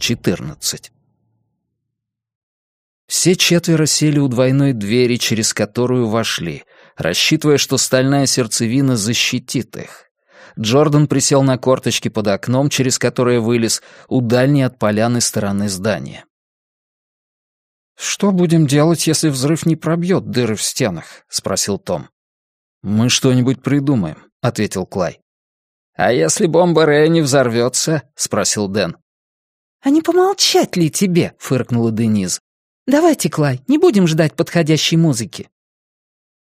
14. Все четверо сели у двойной двери, через которую вошли, рассчитывая, что стальная сердцевина защитит их. Джордан присел на корточки под окном, через которое вылез, у дальней от поляны стороны здания. «Что будем делать, если взрыв не пробьет дыры в стенах?» — спросил Том. «Мы что-нибудь придумаем», — ответил Клай. «А если бомба Рэя не взорвется?» — спросил Дэн. «А не помолчать ли тебе?» — фыркнула Дениз. «Давайте, Клай, не будем ждать подходящей музыки».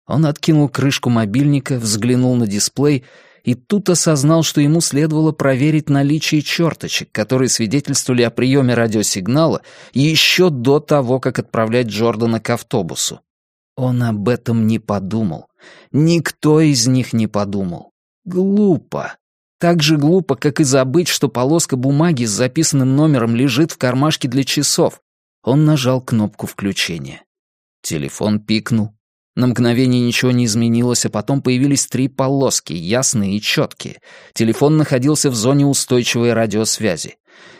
Он откинул крышку мобильника, взглянул на дисплей и тут осознал, что ему следовало проверить наличие черточек, которые свидетельствовали о приеме радиосигнала еще до того, как отправлять Джордана к автобусу. Он об этом не подумал. Никто из них не подумал. Глупо. Так же глупо, как и забыть, что полоска бумаги с записанным номером лежит в кармашке для часов. Он нажал кнопку включения. Телефон пикнул, на мгновение ничего не изменилось, а потом появились три полоски, ясные и четкие. Телефон находился в зоне устойчивой радиосвязи.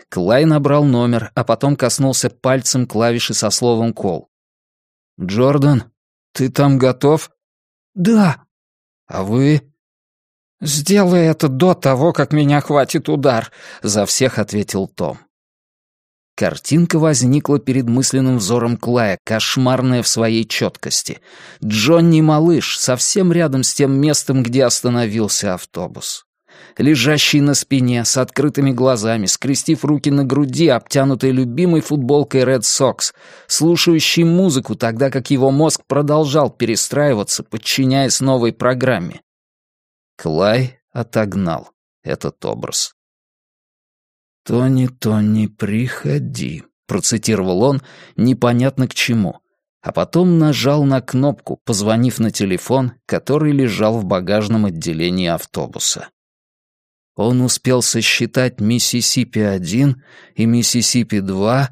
Клай набрал номер, а потом коснулся пальцем клавиши со словом «кол». «Джордан, ты там готов?» «Да». «А вы?» «Сделай это до того, как меня хватит удар», — за всех ответил Том. Картинка возникла перед мысленным взором Клая, кошмарная в своей четкости. Джонни Малыш, совсем рядом с тем местом, где остановился автобус. Лежащий на спине, с открытыми глазами, скрестив руки на груди, обтянутой любимой футболкой Red Sox, слушающий музыку, тогда как его мозг продолжал перестраиваться, подчиняясь новой программе. Клай отогнал этот образ. «Тони, Тони, приходи», — процитировал он, непонятно к чему, а потом нажал на кнопку, позвонив на телефон, который лежал в багажном отделении автобуса. Он успел сосчитать Миссисипи-1 и Миссисипи-2,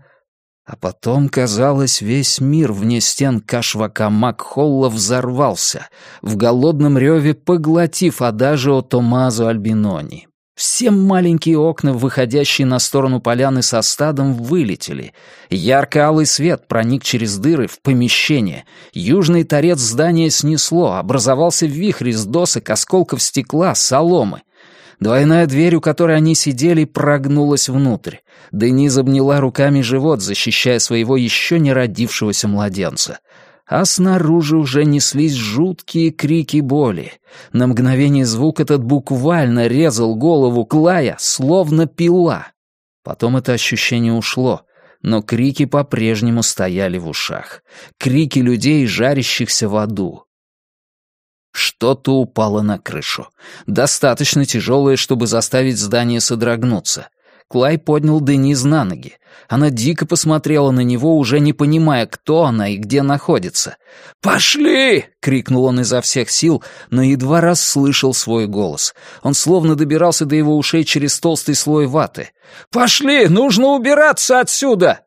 а потом, казалось, весь мир вне стен Кашвакамак-Холла взорвался, в голодном реве поглотив Адажио Томазо Альбинони. Все маленькие окна, выходящие на сторону поляны со стадом, вылетели. Ярко-алый свет проник через дыры в помещение. Южный торец здания снесло, образовался вихрь из досок, осколков стекла, соломы. Двойная дверь, у которой они сидели, прогнулась внутрь. Дениза обняла руками живот, защищая своего еще не родившегося младенца а снаружи уже неслись жуткие крики боли. На мгновение звук этот буквально резал голову Клая, словно пила. Потом это ощущение ушло, но крики по-прежнему стояли в ушах. Крики людей, жарящихся в аду. Что-то упало на крышу. Достаточно тяжелое, чтобы заставить здание содрогнуться. Клай поднял Дениз на ноги. Она дико посмотрела на него, уже не понимая, кто она и где находится. «Пошли!» — крикнул он изо всех сил, но едва раз слышал свой голос. Он словно добирался до его ушей через толстый слой ваты. «Пошли! Нужно убираться отсюда!»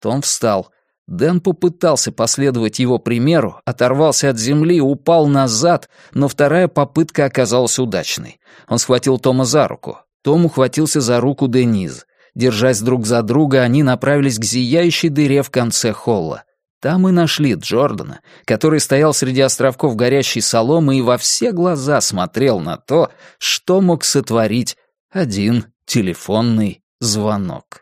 Том встал. Дэн попытался последовать его примеру, оторвался от земли, упал назад, но вторая попытка оказалась удачной. Он схватил Тома за руку. Том ухватился за руку Дениз. Держась друг за друга, они направились к зияющей дыре в конце холла. Там и нашли Джордана, который стоял среди островков горящей соломы и во все глаза смотрел на то, что мог сотворить один телефонный звонок.